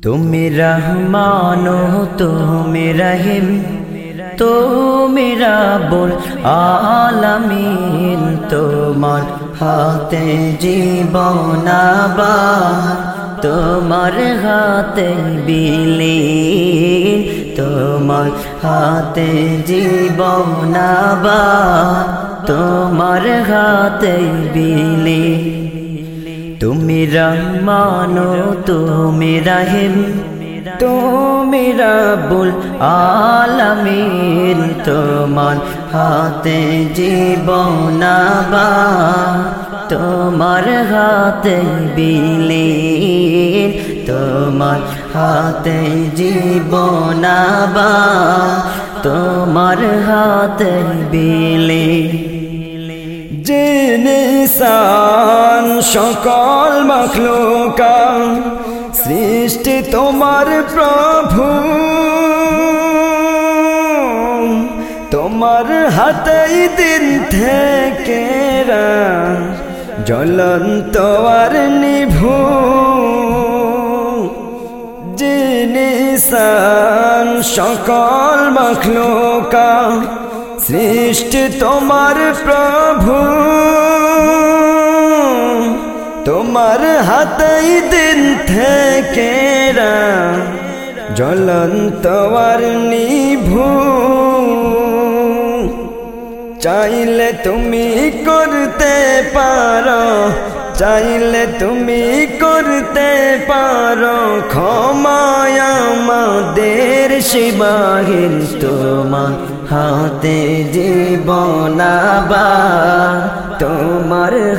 তুমি রহমান তুমি রহিম, তুমি রাবুল আলামিন, তোমার হাতে জীবনাবা তোমার হাতে বিলি, তোমার হাতে জীবনাবা তোমার হাতে বিলি। তুমি রহমানো তুমি রহিম। তুমি রাবুল আলামিন, তোমার হাতে জীবনাবা তোমার হাতে বিলীন, তোমার হাতে জীবনাবা তোমার হাতে বিলীন। জিনিসান সকল মখলুকা সৃষ্টি তোমার প্রভু। তোমার হাতেই দিন থেকে জ্বলন্ত আর নিভু। জিনিসান সকল মখলুকা সৃষ্টি তোমার প্রভু। তোমার হাতেই দিন থেকে জ্বলন্ত নিভু। চাইলে তুমি করতে পারো, চাইলে তুমি করতে পারো, ক্ষমায় আমাদের শিবাহিন তোমার হাতে জীবনাবা তোমার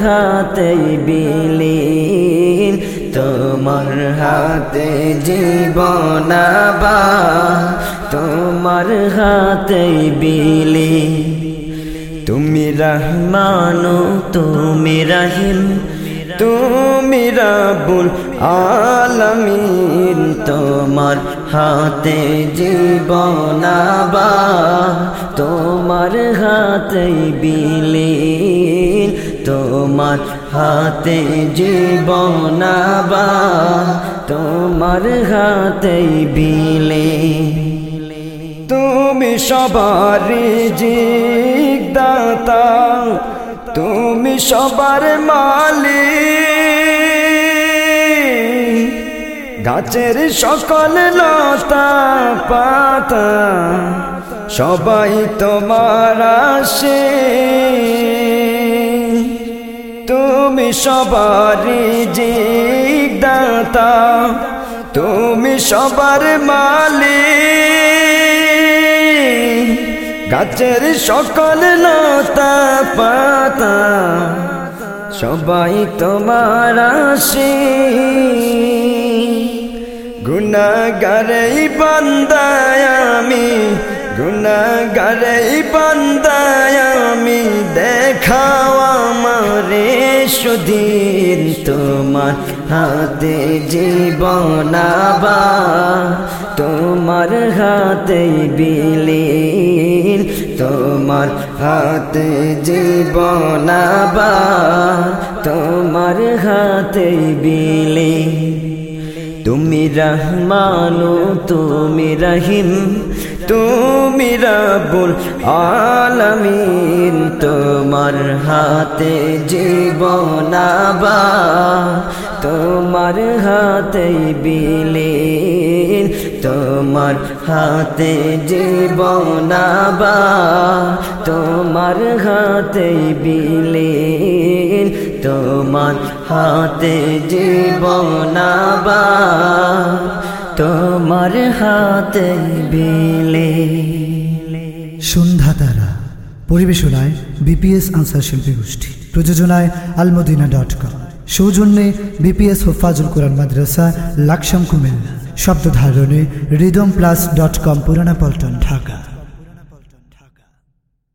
হাতে বিলীন, তোমার হাতে জীবনাবা তোমার হাতে বিলীন। তুমি রহমানো, তুমি রহিম, তুমি রাবুল আলমিন, তোমার হাতে জীবনাবা তোমার হাতে বিলীন। তোমার হাতে জীবনাবা তোমার হাতে বিলে। তুমি সবার দাতা তুমি সবার মালিক। গাছের সকল লতা পাতা, সবাই তোমার আসে সবার জিক দাতা তুমি সবার মালিক। গাছের সকল লতা পাতা, সবাই তোমার আসে গুণাগারে বান্দায় আমি গুণাগারে বান্দায় আমি আমারে সুদিন তোমার হাতে জীবনাবা তোমার হাতে বিলীন তোমার হাতে জীবনাবা তোমার হাতে বিলীন। তুমি রহমানো, তুমি রহিম, তুমি রাবুল আলমিন, তোমার হাতে জীবনাবা তোমার হাতে বিলীন, তোমার হাতে জীবনাবা তোমার হাতে বিলীন তোমার হাতে জীবনাবা তোমার হাতে বিলে। সন্ধ্যা তারা পরিবেশনায় বিপিএস আনসার শিল্পী গোষ্ঠী, প্রযোজনায় আলমদিনা ডট কম। সৌজন্যে বিপিএস ও ফাজুল কোরআন মাদ্রাসা, লাকসাম কুমিল্লা। শব্দ ধারণে rhythm plus dot com, Purana Paltan, Dhaka.